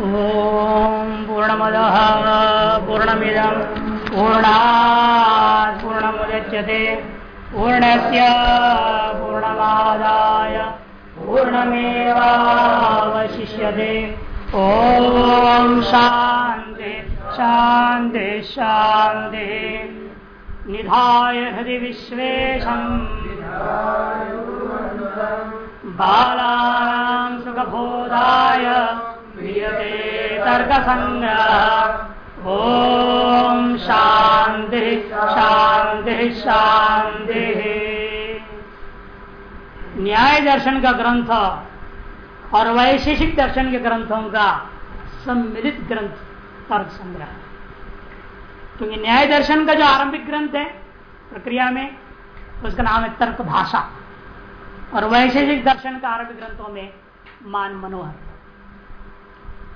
ॐ पूर्णमदः पूर्णमिदं पूर्णा पूर्णमुदच्यते पूर्णस्य पूर्णमादाय पूर्णमेवावशिष्यते ॐ शान्ति शान्ति शान्ति निधाय हृदि विश्वेशम् बालानां सुखबोधाय क्रियते तर्कसङ्ग्रह ॐ शान्ति शान्ति शान्ति। न्याय दर्शन का ग्रंथ और वैशेषिक दर्शन के ग्रंथों का सम्मिलित ग्रंथ तर्क संग्रह। क्योंकि न्याय दर्शन का जो आरंभिक ग्रंथ है प्रक्रिया में, उसका नाम है तर्क भाषा। और वैशेषिक दर्शन का आरंभिक ग्रंथों में मान मनोहर।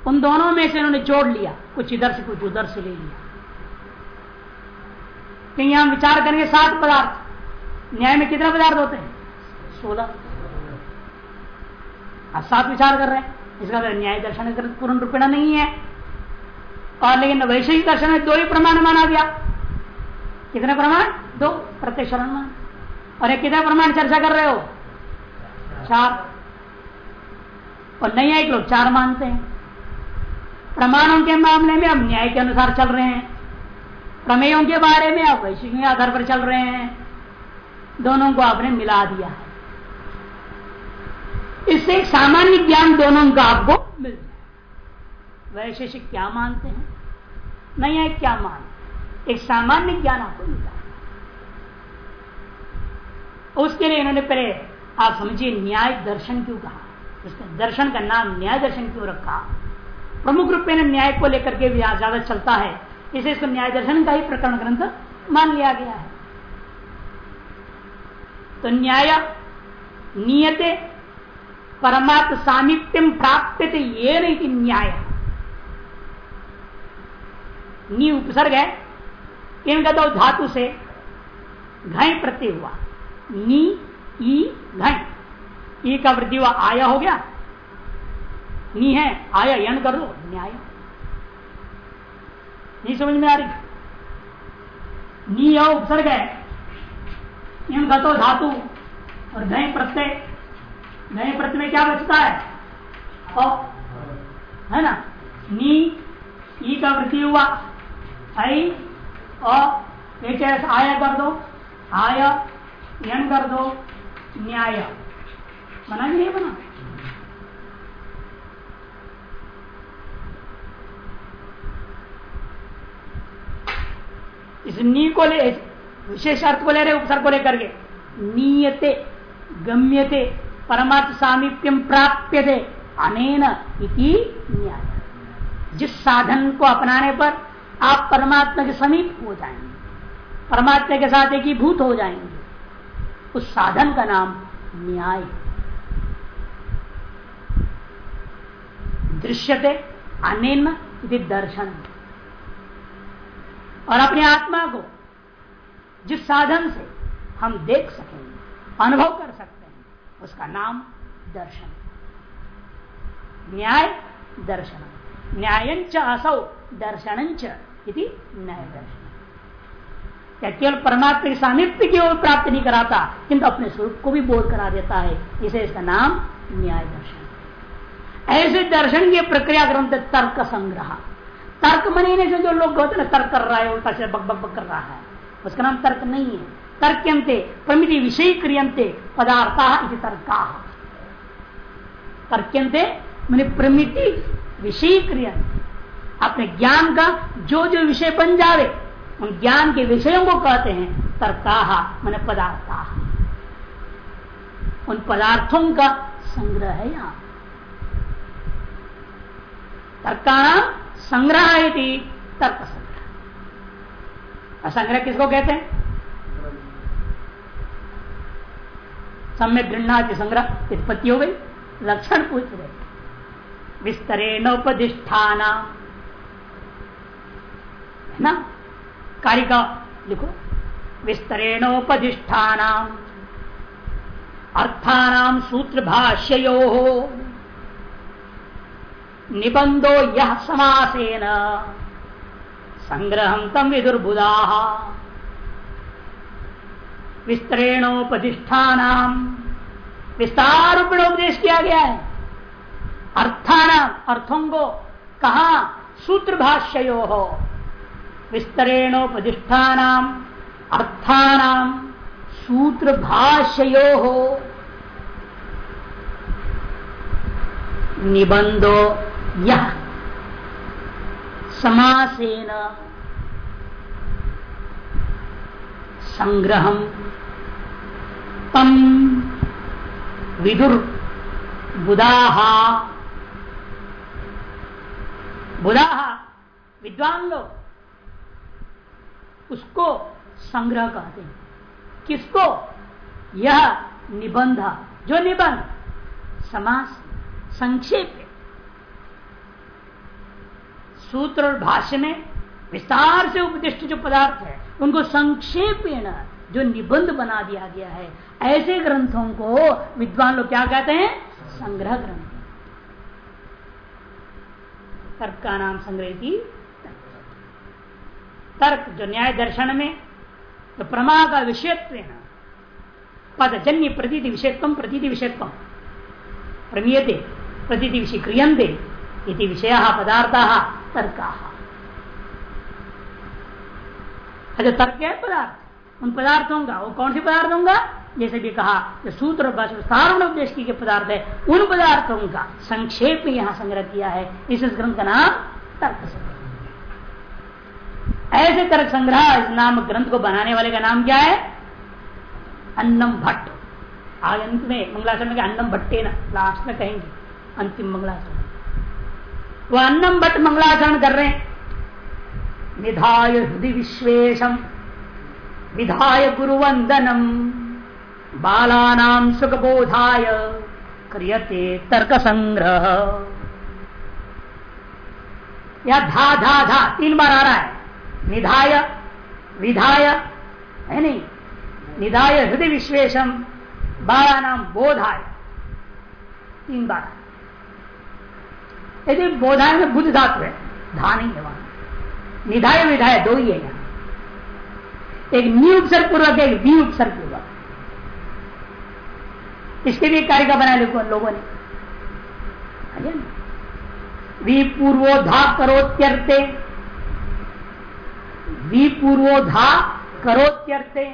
उन दोनों में से उन्होंने जोड़ लिया। कुछ इधर से, कुछ उधर से ले लिया। कहीं हम विचार करेंगे सात पदार्थ। न्याय में कितने पदार्थ होते हैं? सोलह। सात विचार कर रहे हैं। इसका न्याय दर्शन पूर्ण रूपेण नहीं है। और लेकिन वैशेषिक दर्शन में दो ही प्रमाण माना गया। कितने प्रमाण? दो। प्रत्यक्ष और एक कितने प्रमाण चर्चा कर रहे हो? चार। और न्यायिक लोग चार मानते हैं। प्रमाणों के मामले में अब न्याय के अनुसार चल रहे हैं। प्रमेयों के बारे में अब वैश्विक आधार पर चल रहे हैं। दोनों को आपने मिला दिया है। इससे एक सामान्य ज्ञान दोनों का आपको मिल जाए। वैशेषिक क्या मानते हैं? नहीं है, क्या मान एक सामान्य ज्ञान आपको मिला उसके लिए इन्होंने पहले आप समझिए न्याय दर्शन क्यों कहा? उसका दर्शन का नाम न्याय दर्शन क्यों रखा? प्रमुख रूप में न्याय को लेकर के ज़्यादा चलता है। इसे इसको न्याय दर्शन का ही प्रकरण ग्रंथ मान लिया गया है। तो न्याय नियते परमात्म सामीप्यम प्राप्त थे ये नहीं न्याय। नी उपसर्ग है इनका दो धातु से घय प्रत्यय हुआ। नी, ई घय ई का वृद्धि हुआ, आया हो गया। नी है, आया यण कर लो। न्याय। नहीं समझ में आ रही? नी उपसर्ग है। इन गतो धातु और घय प्रत्यय। घय प्रत्यय में क्या बचता है? ओ है ना? नी, ई का वृद्धि हुआ। आई एक आया कर दो। आया यन कर दो। न्याय। बना कि नहीं बना? इस नी को ले, विशेष अर्थ को ले रहे, उपसर्ग को लेकर के। नीयते, गम्यते परमात्म सामीप्यम प्राप्य थे अनेन इति न्याय। जिस साधन को अपनाने पर आप परमात्मा के समीप हो जाएँगे, परमात्मा के साथ एक ही भूत हो जाएँगे, उस साधन का नाम न्याय दृश्यते, अनेन इति दर्शन। और अपने आत्मा को जिस साधन से हम देख सकेंगे, अनुभव कर सकते हैं, उसका नाम दर्शन। न्याय दर्शन। न्यायंच असौ दर्शन इति न्याय दर्शन। केवल परमात्मा के सामिप्य की ओर प्राप्त नहीं कराता, किंतु अपने स्वरूप को भी बोध करा देता है, इसे इसका नाम न्याय दर्शन। ऐसे दर्शन की प्रक्रिया ग्रंथ तर्क संग्रह। तर्क मनीने से जो लोग होते ना, तर्क कर रहा है, उल्टा से बक बक कर रहा है। उसका नाम तर्क नहीं है। तर्क्यंते प्रमिति विषय क्रियंते पदार्था तर्का। तर्क्यंते मैंने प्रमिति विषय क्रियंते अपने ज्ञान का जो जो विषय बन जावे, उन ज्ञान के विषयों को कहते हैं तर्का, मैंने पदार्था। उन पदार्थों का संग्रह है यहाँ। तर्काणाम संग्रह तर्क संग्रह संग्रह किसको कहते हैं? सम्यक गृहणा के संग्रह उत्पत्ति हो गई। लक्षण पूछ रहे विस्तरेण उपदिष्ठान। है ना? कारिका लिखो। विस्तरेणोपदिष्ठान अर्थानाम सूत्र भाष्यो निबंधो यह समासेन। संग्रह तम विदुर्बुदा विस्तरेणोपदिष्ठान विस्तार रूप उपदेश किया गया है। अर्थान अर्थों को कहा सूत्र भाष्यो हो विस्तरेणोपदिष्ठान अर्थान सूत्र भाष्यो हो निबंधो यह समासेन संग्रह तम विदुर बुदाहा बुदाहा विद्वान लोग उसको संग्रह कहते हैं। किसको? यह निबंध। जो निबंध, समास संक्षेप सूत्र और भाष्य में विस्तार से उपदिष्ट जो पदार्थ है, उनको संक्षेप जो निबंध बना दिया गया है, ऐसे ग्रंथों को विद्वान लोग क्या कहते हैं? संग्रह ग्रंथ। तर्क का नाम संग्रह की तर्क जो न्याय दर्शन में तो प्रमा का विषयत्व पदजन्य प्रतीति विषयत्व प्रतीति विषयत्व प्रमीयते प्रतीति विषय क्रियंते विषय पदार्थ तर्क। अच्छा तर्क है पदार्थ? उन पदार्थों का, वो कौन से पदार्थ होगा जैसे भी कहा सूत्र सारण उद्देश्य के पदार्थ है, उन पदार्थों का संक्षेप में यहाँ संग्रह किया है। इस ग्रंथ का नाम तर्क संग्रह। ऐसे तर्क संग्रह नाम ग्रंथ को बनाने वाले का नाम क्या है? अन्नम भट्ट। आगे अंत में मंगलाचरण के अन्नम भट्टे ना लास्ट में कहेंगे। अंतिम मंगलाचरण। वह अन्नम भट्ट मंगलाचरण कर रहे निधाय हृदय विश्वेशम। विधाय गुरुवंदनम। बालानाम सुखबोधाय क्रियते तर्क संग्रह या धा धा धा, तीन बार आ रहा है। निधाय, विधाय, है नहीं? निधाय हृदय विश्वेशम। बाला नाम बोधाय। तीन बार यदि बोधाय में बुद्ध धातु है धा नहीं है वहाँ। निधाय विधाय, दो ही है यहाँ। एक नी उपसर्ग पूर्वक एक वी उपसर्ग पूर्वक इसके लिए कारिका बनाए लोगों ने। वी पूर्वोधा करोत्यर्थे वी पूर्वोधा करोत्यर्थे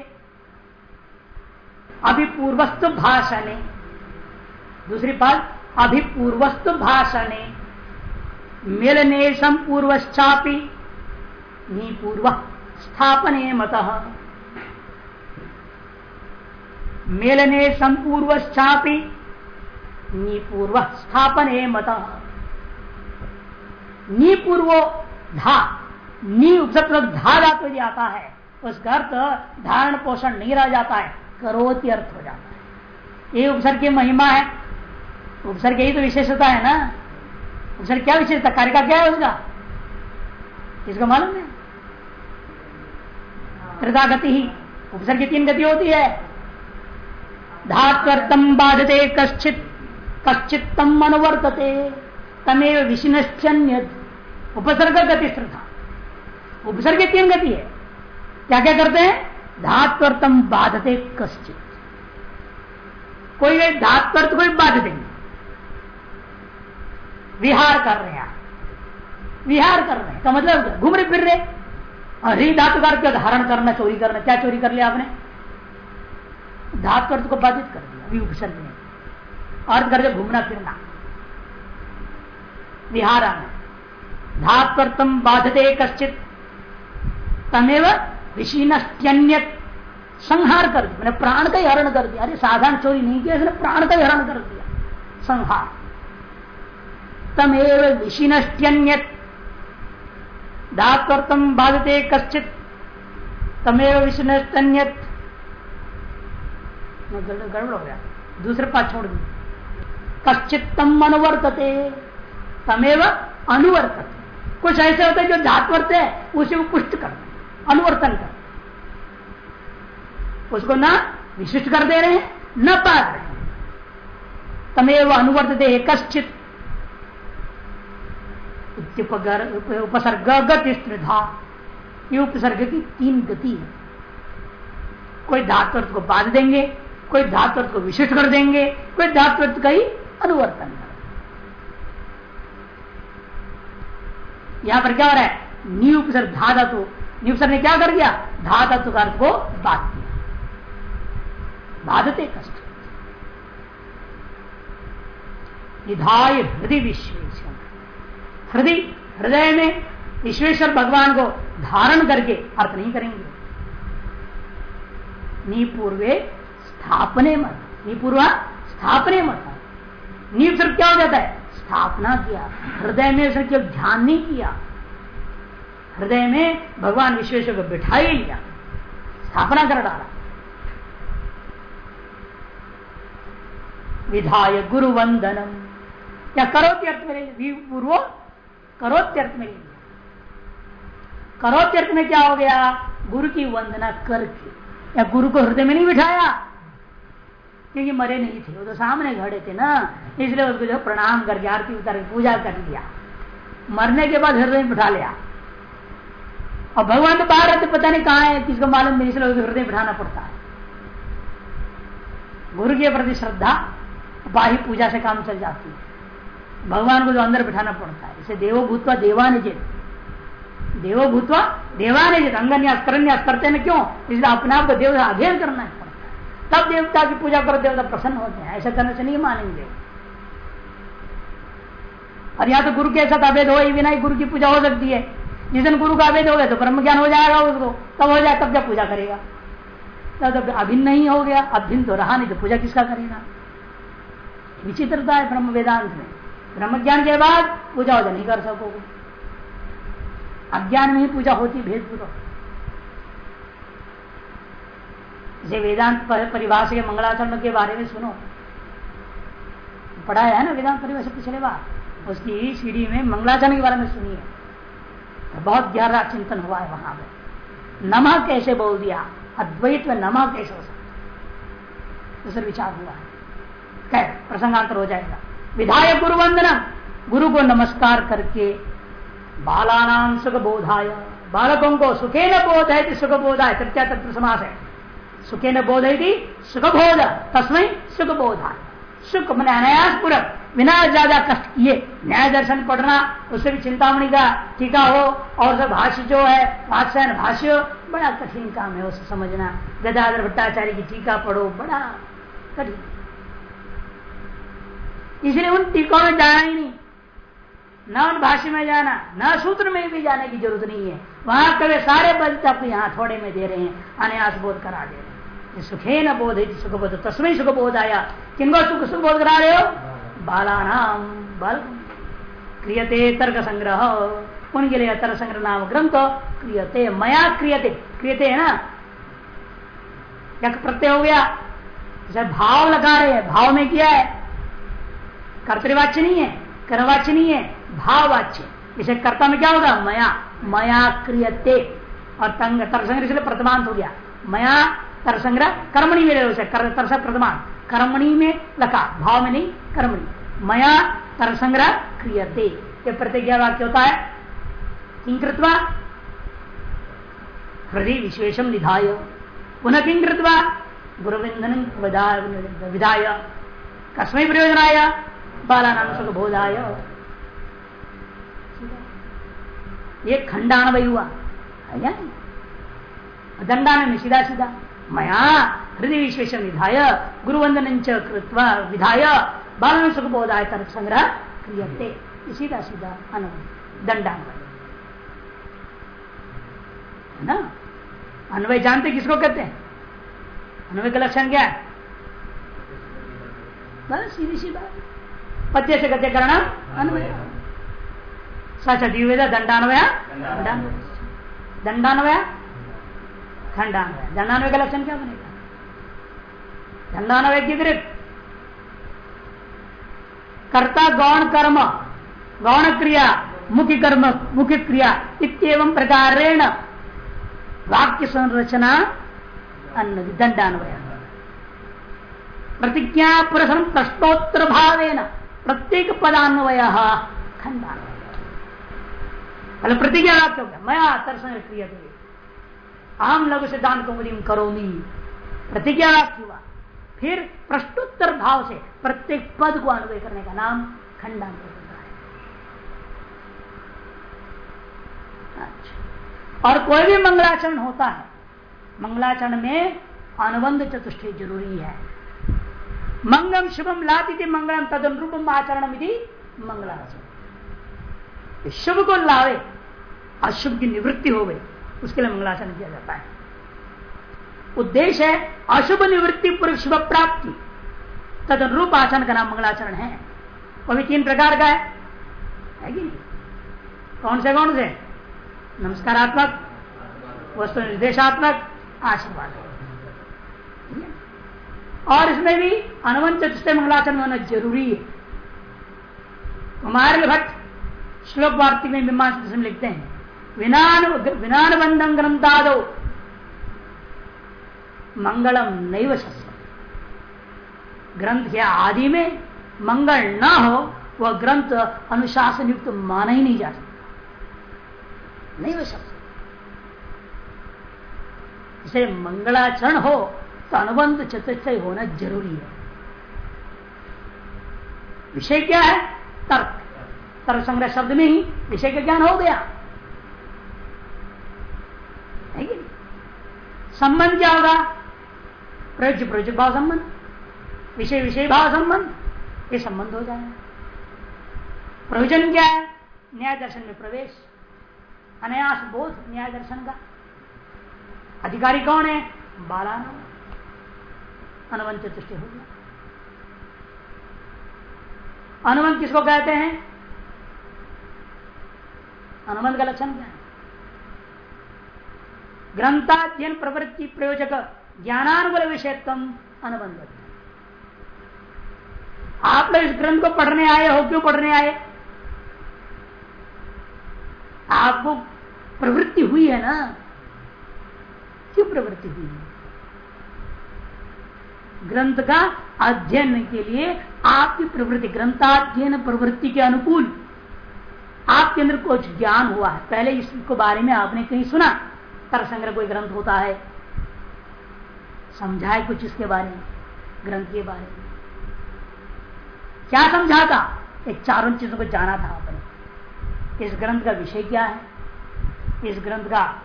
अभिपूर्वस्तु भाषणे। दूसरी बात, अभिपूर्वस्तु भाषणे। मिलने संपूर्वश्चापी पूर्व स्थापने मत। मेलने संपूर्वश्चापी निपूर्व स्थापने मत। निपूर्वो धा, नी उपसर्ग धा धातु यदि आता है, उसका अर्थ धारण पोषण नहीं रह जाता है, करोति अर्थ हो जाता है। ये उपसर्ग की महिमा है, उपसर्ग यही तो विशेषता है ना? उपसर्ग क्या विशेषता? कार्य का क्या है उसका? इसका मालूम है? कृदा गति ही। उपसर्ग की तीन गति होती है। धातम बाधते कश्चित कश्चित तम अनुवर्तते, तमेव विष्णन्य उपसर्ग गति श्रद्धा। उपसर्ग तीन गति है। क्या क्या करते हैं? धात्वर्थम बाधते कश्चित। कोई धात्वर्थ कोई बाध देंगे विहार कर रहे हैं विहार कर रहे हैं। का मतलब घूम रहे, फिर रहे। और री धातु का धारण करना, चोरी करना, क्या चोरी कर लिया आपने? धातु अर्थ को बाधित कर दिया ने अर्थ करके घूमना, फिरना। विहार आना। धात्वर्थम बाधते कश्चित। तमेव विशीनस्त्यन्य संहार कर दिया। मैंने प्राण का ही हरण कर दिया। अरे साधारण चोरी नहीं किया प्राण का ही हरण कर दिया। संहार। तमेव विशीनस्त्यन्य धात्वर्थम बाधते कश्चित, तमेव विष्णुस्तन्यत गड़बड़ हो गया। दूसरे पास छोड़ दी। कश्चित तम अनुवर्तते, तमेव अनुवर्तते। कुछ ऐसे होते जो धात्वर्त है, उसे वो पुष्ट कर अनुवर्तन कर उसको ना विशिष्ट कर दे रहे हैं, न पा रहे तमेव अनुवर्तते कश्चित। उपसर्ग गति ये उपसर्ग की तीन गति है। कोई धातु को बाँध देंगे, कोई धातु को विशिष्ट कर देंगे, कोई धातु का ही अनुवर्तन। कर यहाँ पर क्या हो रहा है? नी उपसर्ग धा धातु। नी उपसर्ग ने क्या कर दिया? धा धातु का अर्थ को बात दिया। बाधते कष्ट। निधाय हृदय विश्वेश्वर हृदय हृदय में विश्वेश्वर भगवान को धारण करके अर्थ नहीं करेंगे। नी पूर्वे स्थापने मत नी पूर्वा स्थापने मत। नीव सिर्फ़ क्या हो जाता है? स्थापना किया, हृदय में सिर्फ़ ध्यान नहीं किया। हृदय में भगवान विश्वेश्वर को बिठाई लिया, स्थापना कर डाला। विधाय गुरु वंदनम क्या करोत्यर्थ में पूर्व करोत्यर्थ में करोत्यर्थ में क्या हो गया? गुरु की वंदना करके। या गुरु को हृदय में नहीं बिठाया? क्योंकि मरे नहीं थे। वो तो सामने खड़े थे ना। इसलिए उसको जो प्रणाम करके, आरती उतार पूजा कर दिया मरने के बाद हृदय में बिठा लिया। और भगवान तो बाहर रहते, पता नहीं कहा है, किसको मालूम नहीं, इसलिए उसको हृदय बिठाना पड़ता है। गुरु के प्रति श्रद्धा बाही पूजा से काम चल जाती है। भगवान को जो अंदर बिठाना पड़ता है। इसे देवो भूतवा देवान जित देवो भूतवा देवान जित अंगन्यास, करन्यास करते हैं क्यों? इसलिए अपने आप को देव अध्ययन करना है तब देवता की पूजा करो देवता प्रसन्न होते हैं। ऐसा करने से नहीं मानेंगे। और यहाँ तो गुरु के साथ अवैध हो बिना ही गुरु की पूजा हो सकती है। जिस दिन गुरु का अवैध हो गया तो ब्रह्म ज्ञान हो जाएगा उसको। तब हो जाए, तब जब पूजा करेगा। तब जब अभिन्न नहीं हो गया, अभिन्न तो रहा नहीं तो पूजा किसका करेगा? विचित्रता है ब्रह्म वेदांत में। ब्रह्म ज्ञान के बाद पूजा वूजा नहीं कर सकोगे। अज्ञान में ही पूजा होती भेदपूर्वक जैसे वेदांत परिभाषा के मंगलाचरण के बारे में सुनो। पढ़ाया है ना वेदांत परिभाषा पिछले बार? उसकी सीढ़ी में मंगलाचरण के बारे में सुनिए तो बहुत गहरा चिंतन हुआ है वहाँ पर नमा कैसे बोल दिया? अद्वैत में नमा कैसे हो सकता तो सर विचार हुआ है। कह प्रसंगांतर हो जाएगा। विधायक गुरु वंदना गुरु को नमस्कार करके बालानाम सुख बोधाय बालकों को सुखे न बोध है सुख बोधाय तृत्या तत्व समास है। सुखे न बोध है सुख बोध तस्मय सुख बोधा सुख मैंने अनायास पूर्वक बिना ज़्यादा कष्ट किए न्याय दर्शन पढ़ना उससे भी चिंतामणि का टीका हो, और सब भाष्य जो है पाठशान भाष्य, बड़ा कठिन काम है उसे समझना। गदाधर भट्टाचार्य की टीका पढ़ो, बड़ा कठिन। इसलिए उन टीकों में जाना ही नहीं। न उन भाष्य में जाना, न सूत्र में भी जाने की ज़रूरत नहीं है। वहाँ कभी सारे बल तक यहाँ थोड़े में दे रहे हैं, अनायास बोध करा दे रहे सुखे न बोध सुख बोध तस्में सुख बोध आया किनको सुख सुख बोध करा रहे हो? बालानाम बल। क्रियते तर्क संग्रह। उनके लिए तर्क संग्रह नाम ग्रंथ। क्रियते, मया क्रियते। क्रियते है ना? प्रत्यय हो गया। जैसे भाव लगा रहे हैं, भाव में क्या है। कर्तवाच्य नहीं है, कर्मवाच्य नहीं है, भाववाच्य। इसे कर्ता में क्या होगा? मया। मया क्रियते। और तंग तर्क संग्रह इसलिए प्रतिमांत हो गया। मया तर संग्रह कर्मणी में उसे। तरस प्रथमान कर्मणी में लखा। भाव में नहीं, कर्मणी। मया तर संग्रह क्रियते। ये प्रतिज्ञा वाक्य होता है। किंकृत्वा हृदय विशेषम निधाय। पुनः किंकृत्वा गुरुविंदन विधाय कस्मय प्रयोजनाय। बालानाम सुख बोधाय ये खंडान वही हुआ दंडान में सीधा सीधा। मया हृदय विशेष विधाय, गुरुवंदन कृत्वा विधाय। बालन सुख बोधाय तर्क संग्रह क्रियते। सीधा सीधा अनुभव दंडान्वय है ना? अन्वय जानते किसको कहते हैं? अन्वय का लक्षण क्या है? बस सीधी सी बात। पत्य से गद्य करना अन्वय। सच द्विवेद दंडान्वय दंडान्वय खंडान्वय दंडान्वय का लक्षण क्या बनेगा? दंडान्वय की दृत कर्ता गौण कर्म गौण क्रिया मुख्य कर्म मुख्य क्रिया इतम प्रकारेण वाक्य संरचना दंडान्वय प्रतिज्ञा प्रश्न प्रश्नोत्तर भाव प्रत्येक पदान्वय पहले प्रतिज्ञा हो गया मैं आकर्षण क्रिय आम लघु सिद्धांत को करो करोमी। प्रतिज्ञा हुआ फिर प्रश्नोत्तर भाव से प्रत्येक पद को अन्वय करने का नाम खंडांतर अच्छा। और कोई भी मंगलाचरण होता है, मंगलाचरण में अनुबंध चतुष्ट ज़रूरी है। मंगम शुभम लाती मंगलम तद अनुरूपम आचरण मंगलाचरण शुभ को लावे, अशुभ की निवृत्ति हो गई, उसके लिए मंगलाचरण किया जाता है। उद्देश्य है, अशुभ निवृत्ति पूर्व शुभ प्राप्ति तद अनुरूप आचरण का नाम मंगलाचरण है। वो भी तीन प्रकार का है। है कि कौन से कौन से? नमस्कारात्मक वस्तु निर्देशात्मक आशीर्वाद। और इसमें भी अनुवन चतुष्ट मंगलाचरण होना ज़रूरी है। कुमार भट्ट श्लोक वार्ती में मीमांस लिखते हैं, विनान विनानुबंधम ग्रंथादो मंगलम नैव शस्त्र ग्रंथ के आदि में मंगल ना हो, वह ग्रंथ अनुशासन युक्त माना ही नहीं जा सकता। नहीं वो शब्द मंगलाचरण हो तो अनुबंध चतुष्टय होना ज़रूरी है। विषय क्या है? तर्क। तर्क संग्रह शब्द में ही विषय का ज्ञान हो गया। संबंध क्या होगा? प्रयोज्य प्रयोजक भाव संबंध। विषय विषय भाव संबंध। ये संबंध हो जाए प्रयोजन क्या है? न्याय दर्शन में प्रवेश। अनायास बोध न्याय दर्शन का। अधिकारी कौन है? बालाना अनुबंध चतुष्टि हो गया। अनुबंध किसको कहते हैं? अनुबंध का लक्षण क्या है? ग्रंथाध्ययन प्रवृत्ति प्रयोजक ज्ञानानुबल विषयत्व अनुबंध। आप लोग इस ग्रंथ को पढ़ने आए हो, क्यों पढ़ने आए? आपको प्रवृत्ति हुई है ना? क्यों प्रवृत्ति हुई है? ग्रंथ का अध्ययन के लिए आपकी प्रवृत्ति, ग्रंथाध्ययन प्रवृत्ति के अनुकूल आपके अंदर कुछ ज्ञान हुआ है। पहले इसको बारे में आपने कहीं सुना? तर संग्रह कोई ग्रंथ होता है? समझाए कुछ इसके बारे में, ग्रंथ के बारे में। क्या समझा था एक चारों चीज़ों को जाना था आपने। इस ग्रंथ का विषय क्या है? इस ग्रंथ का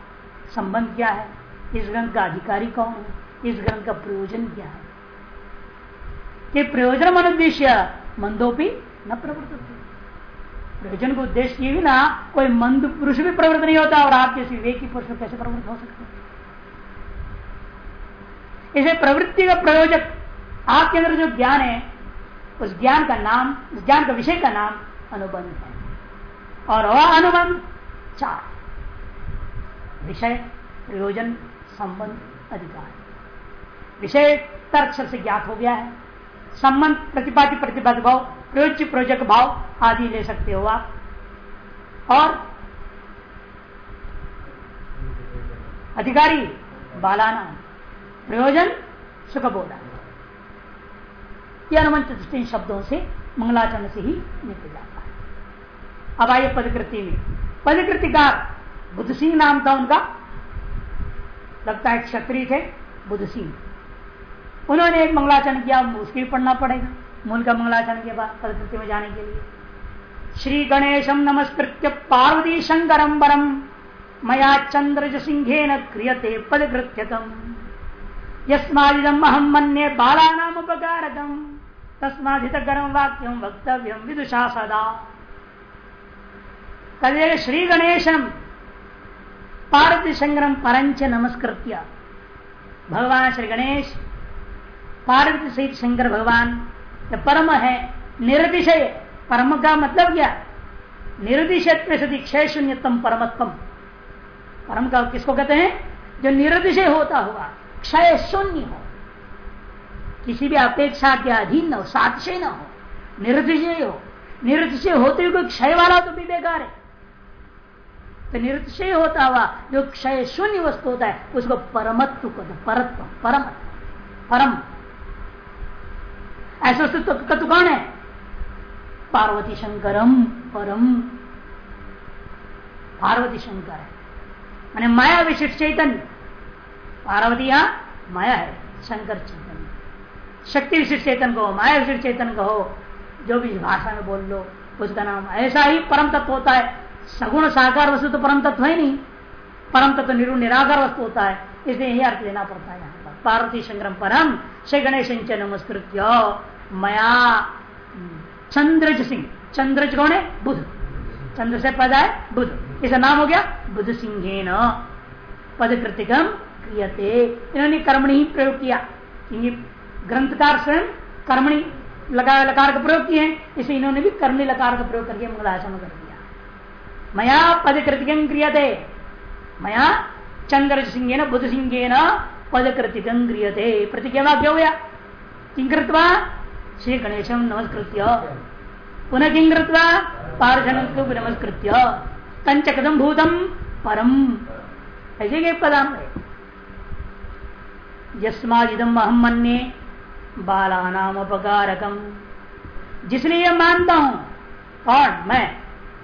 संबंध क्या है? इस ग्रंथ का अधिकारी कौन है? इस ग्रंथ का प्रयोजन क्या है? कि प्रयोजन मनुद्देश्य मंदोपी न प्रवृत्त प्रयोजन को उद्देश्य की भी ना, कोई मंद पुरुष भी प्रवृत्त नहीं होता, और आप जैसे विवेकी पुरुष कैसे प्रवृत्त हो सकते इसे प्रवृत्ति का प्रयोजक, आपके अंदर जो ज्ञान है, उस ज्ञान का नाम, उस ज्ञान का विषय का नाम अनुबंध है। और वह अनुबंध चार। विषय, प्रयोजन, संबंध, अधिकार। विषय तर्क से ज्ञात हो गया है। संबंध प्रतिपादी, प्रतिपाद भाव, प्रयोज्य, प्रयोजक भाव आदि ले सकते हो आप। और अधिकारी, बालाना, प्रयोजन सुख बोधा यह अनुमंत शब्दों से मंगलाचरण से ही निकल जाता है। अब आइए पदकृति में। पदकृतिकार बुद्ध सिंह नाम था उनका। लगता है क्षत्रिय थे बुद्ध सिंह। उन्होंने एक मंगलाचरण किया, उसके भी पढ़ना पड़ेगा। मूल का मंगलाचरण के बाद पदकृति में जाने के लिए। श्री गणेशम नमस्कृत्य पार्वती शंकरम बरम मया चंद्र सिंहे न क्रियते पदकृत्यतम। यस्मादिदम अहम मन्ये बालानाम उपकारकम तस्मादित गर्म वाक्यम वक्तव्यम विदुषा सदा। कल श्री गणेशम पार्वती शंकरम परंच नमस्कृत्य। भगवान श्री गणेश पार्वती सहित शंकर भगवान परम है निरतिशय परम का मतलब क्या? निरतिशय सदी क्षय शून्यतम परमत्म परम का किसको कहते हैं? जो निरतिशय होता हुआ क्षय शून्य हो। किसी भी अपेक्षा के अधीन न हो, सातिशय न हो निरतिशय हो। निरतिशय होते हुए कोई क्षय वाला तो भी बेकार है। तो निरतिशय होता हुआ जो क्षय शून्य वस्तु होता है, उसको परमत्व को परत्व, परम परम। ऐसा तत्व कौन है। पार्वती शंकरम परम। पार्वती शंकर है। मैंने माया विशिष्ट चैतन्य। पार्वती यहाँ माया है, शंकर चैतन्य। शक्ति विशिष्ट चेतन को माया विशिष्ट चेतन कहो, जो भी भाषा में बोल लो, उसका नाम ऐसा ही परम तत्व होता है। सगुण साकार वस्तु तो परम तत्व है नहीं। परम तत्व निर्गुण निराकार वस्तु होता है। इसलिए यही अर्थ लेना पड़ता है यहाँ पर। पार्वती संग्रम परम। श्री गणेश नमस्कृत मया चंद्रज सिंह। चंद्रज कौन है? बुध। चंद्र से पद है बुध। इसका नाम हो गया बुध सिंह पदकृतिकम क्रियते। इन्होंने कर्मणि ही प्रयोग किया। ग्रंथकार स्वयं कर्मणि लगा लकार का प्रयोग किए इसे इन्होंने भी कर्मी लकार का प्रयोग करके मंगलाचरण कर दिया। मया पदकृतिकम क्रियते। मया चंद्र सिंह बुध सिंह न पदकृतिकम क्रियते। प्रतिज्ञा वाक्य हो गया श्री गणेशम नमस्कृत्य। पुनः किंकृत्वा पार्षण नमस्कृत्य कंचकदम भूतम परम। ऐसे के पदान यस्मादिदम अहम मन्ये बाला नाम अपकारकम जिसलिए मानता हूँ और मैं।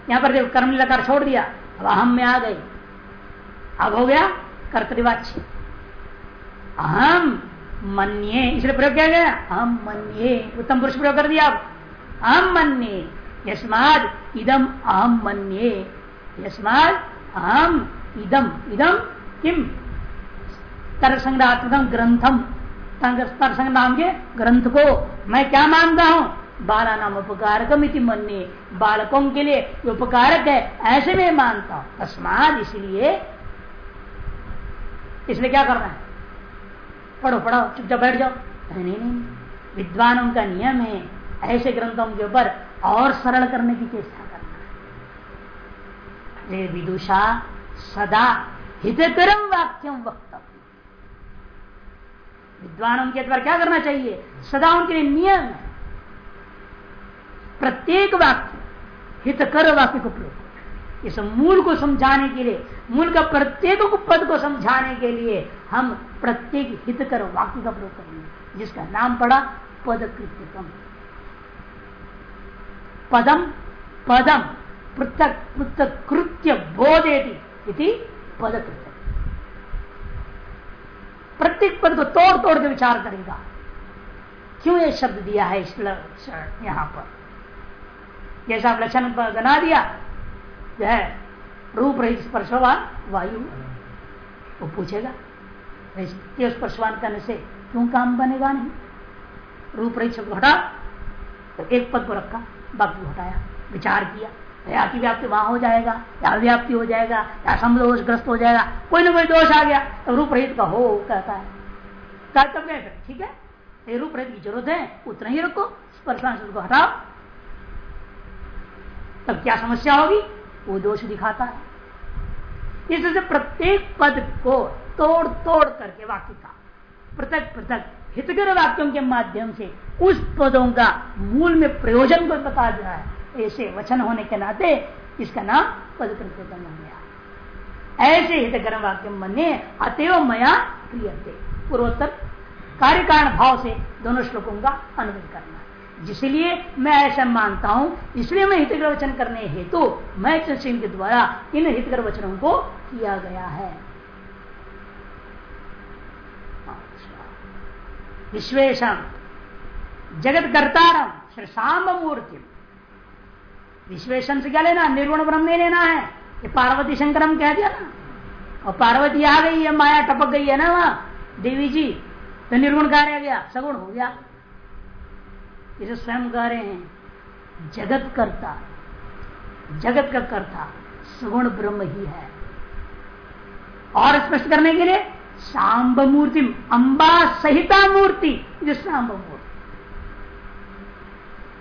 यहाँ पर कर्म लकार छोड़ दिया। अब अहम में आ गई। अब हो गया कर्तवाच्य अहम मन्ये। इसलिए प्रयोग किया गया। अहम मन्ये। उत्तम पुरुष प्रयोग कर दिया आप। अहम मन्ये। यस्माद इदम अहम मन्ये। यस्माद अहम इदम। इदम किम? तरसंग्रात्मक ग्रंथम तरसंग नाम के ग्रंथ को मैं क्या मानता हूँ? बाला नाम उपकारकम इति मन्य। बालकों के लिए उपकारक है, ऐसे में मानता हूँ। तस्माद इसलिए इसलिए क्या करना है? पढ़ो पढ़ो, चुपचाप बैठ जाओ। नहीं नहीं, विद्वानों का नियम है ऐसे ग्रंथों के ऊपर और सरल करने की चेष्टा करना। है विदुषा, सदा हितकरम वाक्यम वक्तव्य विद्वानों के द्वारा क्या करना चाहिए? सदा उनके लिए नियम है। प्रत्येक वाक्य हितकर वाक्य को प्रयोग इस मूल को समझाने के लिए, मूल का प्रत्येक पद को समझाने के लिए हम प्रत्येक हितकर वाक्य का प्रयोग करेंगे, जिसका नाम पड़ा पद कृत्यकम पदम पदम, पृथक पृथक, कृत्य, बोधेती पद कृत्य प्रत्येक पद को तोड़ तोड़ के विचार करेगा। क्यों ये शब्द दिया है इस यहाँ पर? जैसा लक्षण बना दिया जो है? रूप रहित स्पर्शवान वायु वो पूछेगा स्पर्शवान करने से क्यों काम बनेगा नहीं? रूप रहित शब्द हटा तो एक पद को रखा, बाकी हटाया, विचार किया या की व्याप्ति वहाँ हो जाएगा, या व्याप्ति हो जाएगा, या समदोषग्रस्त हो जाएगा, कोई ना कोई दोष आ गया तो रूप रहित का हो कहता है। कर्तव्य है, ठीक है? ये रूप रहित की ज़रूरत है, उतना ही रखो स्पर्शान को हटाओ। तब क्या समस्या होगी? वो दोष दिखाता है। इससे प्रत्येक पद को तोड़ तोड़ करके वाक्य का, पृथक पृथक, हितकर वाक्यों के माध्यम से उस पदों का मूल में प्रयोजन को बता देना है। ऐसे वचन होने के नाते इसका नाम पद कृत्यतम बन गया। ऐसे हित गर्म वाक्य बने, अतएव मया क्रियते। पूर्वोत्तर कार्य कारण भाव से दोनों श्लोकों का अनुवाद करना। जिसलिए मैं ऐसा मानता हूँ, इसलिए मैं हितगर वचन करने हेतु तो मैं सिंह के द्वारा इन हितगर वचनों को किया गया है। विश्वेशम जगत कर्तारम श्री सांब मूर्ति विश्वेशन से क्या लेना निर्गुण ब्रह्म नहीं लेना है। ये पार्वती शंकरम कह दिया ना। और पार्वती आ गई है, माया टपक गई है ना वहाँ। देवी जी तो निर्गुण कार्य गया, सगुण हो गया। इसे स्वयं कह रहे हैं, जगत करता, जगत का कर्ता सगुण ब्रह्म ही है। और स्पष्ट करने के लिए सांब मूर्ति अंबा सहिता मूर्ति जो सांब मूर्ति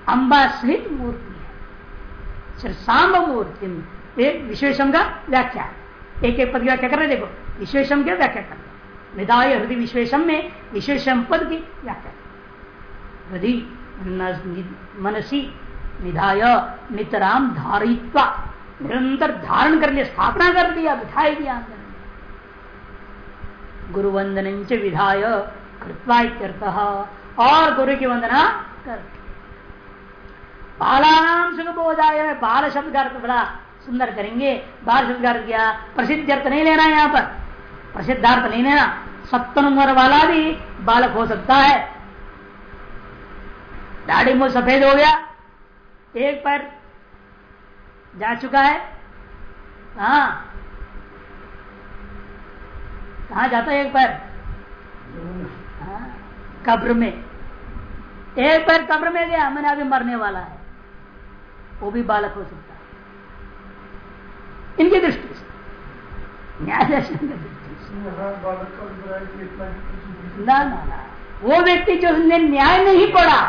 अंबा सहित मूर्ति है। सिर्फ़ सांब मूर्ति एक विशेषम का व्याख्या एक एक पद की व्याख्या कर रहे देखो, विशेषम की व्याख्या कर निदाय हृदय विशेषम में, विशेषम पद की व्याख्या हृदय मनसी निधाय नितराम धारित्वा निरंतर धारण कर लिया स्थापना कर दिया, बिठाई दिया अंदर। गुरु वंदन च विधाय कृत्वा और गुरु की वंदना कर। बालानाम सुख बोधाय बाल शब्द का अर्थ बड़ा सुंदर करेंगे। बाहर स्वीकार किया? प्रसिद्ध अर्थ नहीं लेना यहाँ पर। प्रसिद्धार्थ नहीं लेना। सत्तर उम्र वाला भी बालक हो सकता है। दाढ़ी मुँह सफ़ेद हो गया एक पैर जा चुका है। कहा कहा जाता है एक पैर? हाँ, कब्र में। एक पैर कब्र में गया मैंने अभी मरने वाला है। वो भी बालक हो सकता है। इनकी दृष्टि से। न्याय दर्शन की दृष्टि से ना ना ना। वो व्यक्ति जो उसने न्याय नहीं पढ़ा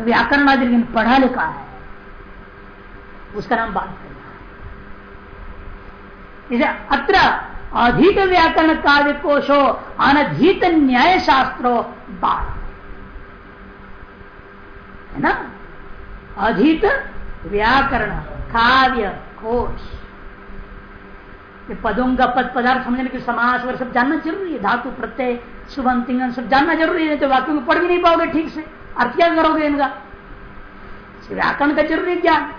व्याकरण आदि लेकिन पढ़ा लिखा है, उसका नाम बात करना है अत्र अधिक व्याकरण काव्य कोशो, अनधित न्याय शास्त्रो बाल। है ना? अधिक व्याकरण काव्य कोश। ये पदों का पद पदार्थ समझने के समास वगैरह सब जानना ज़रूरी है, धातु प्रत्यय शुभ सब जानना ज़रूरी है तो वाक्य को पढ़ भी नहीं पाओगे ठीक से। अर्थ क्या करोगे इनका? व्याकरण का ज़रूरी ज्ञान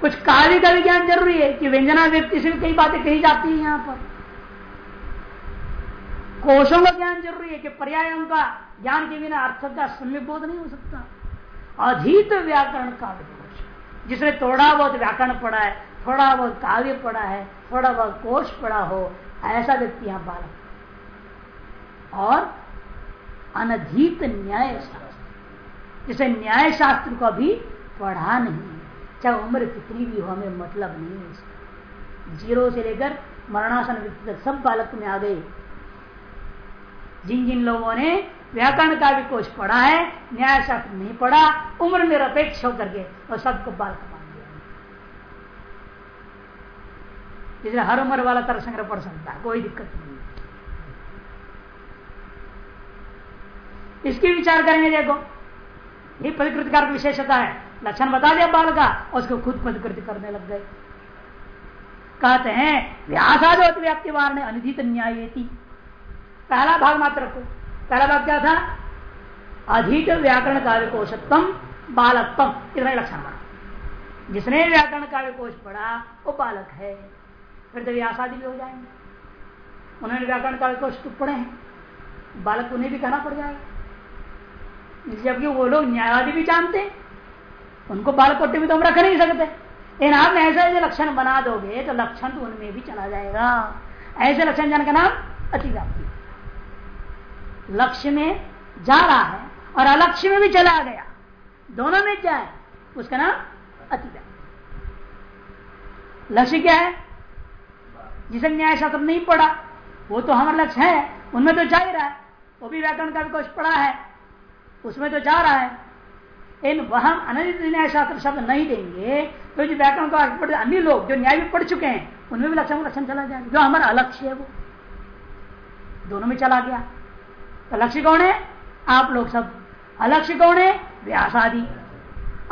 कुछ कार्य का भी ज्ञान ज़रूरी है कि व्यंजना व्यक्ति से भी कई बातें कही जाती है यहाँ पर। कोशों का ज्ञान ज़रूरी है कि पर्यायों का ज्ञान के बिना अर्थ का सम्यक बोध नहीं हो सकता। अधित व्याकरण कोश जिसने थोड़ा बहुत व्याकरण पढ़ा है, थोड़ा बहुत काव्य पढ़ा है, थोड़ा बहुत कोश पढ़ा हो, ऐसा व्यक्ति यहाँ बालक। और अनधित न्याय शास्त्र जिसे न्याय शास्त्र को भी पढ़ा नहीं। चाहे उम्र कितनी भी हो, हमें मतलब नहीं है इसका। ज़ीरो से लेकर मरणासन तक सब बालक में आ गए। जिन जिन लोगों ने व्याकरण का भी कोष पढ़ा है न्याय शास्त्र नहीं पढ़ा, उम्र में निरपेक्ष होकर के और सबको बालक मान दिया हर उम्र वाला तरह संग्रह पढ़ सकता है, कोई दिक्कत नहीं। इसकी विचार करेंगे, देखो। ये परिकृत कार विशेषता है। लक्षण बता दिया बाल का उसको खुद पदकृति करने लग गए। कहते हैं व्यासाद व्याप्ति वारण अनिधित न्याय पहला भाग मात्र रखो। पहला भाग क्या था? अधिक व्याकरण काव्य कोशत्तम बालकत्म इतना लक्षण बना। जिसने व्याकरण काव्य कोश पढ़ा, वो बालक है। फिर तो व्यासादि भी हो जाएँगे। उन्होंने व्याकरण काव्य कोश तो पढ़े हैं। बालक उन्हें भी कहना पड़ जाएगा। जबकि वो लोग न्यायवादी भी जानते हैं। उनको बालक कोटि भी तो हम रख नहीं सकते। लेकिन आप ऐसे ऐसे लक्षण बना दोगे तो लक्षण तो उनमें भी चला जाएगा। ऐसे लक्षण जाने का नाम अतिव्याप्ति। लक्ष्य में जा रहा है और अलक्ष्य में भी चला गया। दोनों में जाए उसका नाम अतिव्याप्ति। लक्ष्य क्या है? जिसे न्याय शास्त्र नहीं पढ़ा, वो तो हमारा लक्ष्य है, उनमें तो जा ही रहा है। वो भी व्याकरण का भी कुछ पढ़ा है। उसमें तो जा रहा है। इन वह अनित न्याय शास्त्र शब्द नहीं देंगे। तो जो व्याकरण का अन्य लोग, जो न्याय भी पढ़ चुके हैं, उनमें भी लक्षण लक्षण चला जाएगा। जो हमारा अलक्ष्य है वो। दोनों में चला गया। तो लक्ष्य कौन है? आप लोग सब। अलक्ष्य कौन है? व्यासादि।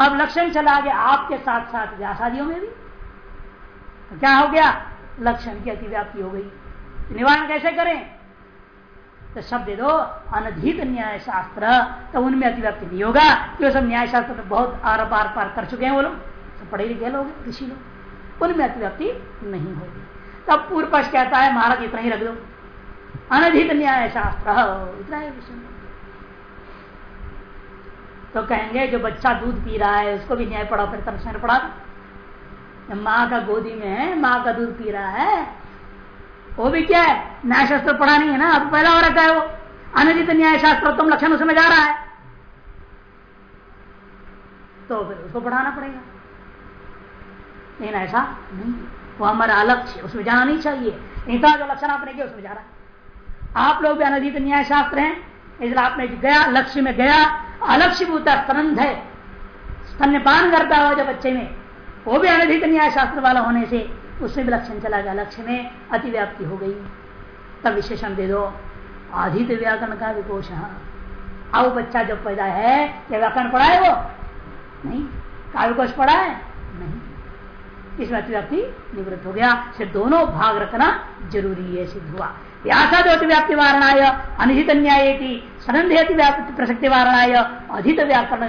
अब लक्षण चला गया आपके साथ साथ व्यासादियों में भी। तो क्या हो गया? लक्षण की अतिव्याप्ति हो गई। निवारण कैसे करें? तो शब्द दो अनधित न्याय शास्त्र तो उनमें अतिव्याप्ति नहीं होगा। क्यों सब न्याय शास्त्र तो बहुत आर पार पार कर चुके हैं वो लोग? सब पढ़े लिखे लोग ऋषि लोग। उनमें अतिव्याप्ति नहीं होगी। तब पूर्व पक्ष कहता है, महाराज, इतना ही रख दो। अनधित न्याय शास्त्र इतना है विषय। तो कहेंगे, जो बच्चा दूध पी रहा है, उसको भी न्याय पढ़ा फिर तरह पढ़ा दो। माँ का गोदी में है, माँ का दूध पी रहा है वो भी क्या है? न्याय शास्त्र पढ़ा नहीं है ना? अब पहला हो रखा है वो। अनजित न्याय शास्त्र तुम लक्षण उसमें जा रहा है। तो फिर उसको पढ़ाना पड़ेगा। लेकिन ऐसा नहीं वो हमारा अलक्ष्य उसमें जाना नहीं चाहिए। इतना जो लक्षण आपने किया, उसमें जा रहा है। आप लोग भी अनधित न्याय शास्त्र हैं, इसलिए आपने गया, लक्ष्य में गया। अलक्ष्य भूता स्तनंद है। स्तन्यपान करता हुआ जब बच्चे में, वो भी अनधित न्याय शास्त्र वाला होने से उसमें भी लक्षण चला गया। लक्ष्य में अतिव्याप्ति हो गई। तब विशेषण दे दो। आधित व्याकरण का विकोश अब बच्चा, जब पैदा है, क्या व्याकरण पढ़ा है वो? नहीं। काव्य कोश पढ़ा है? नहीं। इसमें अतिव्याप्ति निवृत्त हो गया। सिर्फ़ दोनों भाग रखना ज़रूरी है, सिद्ध हुआ। व्यासाद अतिव्याप्ति वारणाय अनिहित न्याय सनंद अतिव्याप्ति प्रसक्ति वारणाय अधित व्याकरण